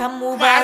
kamu baik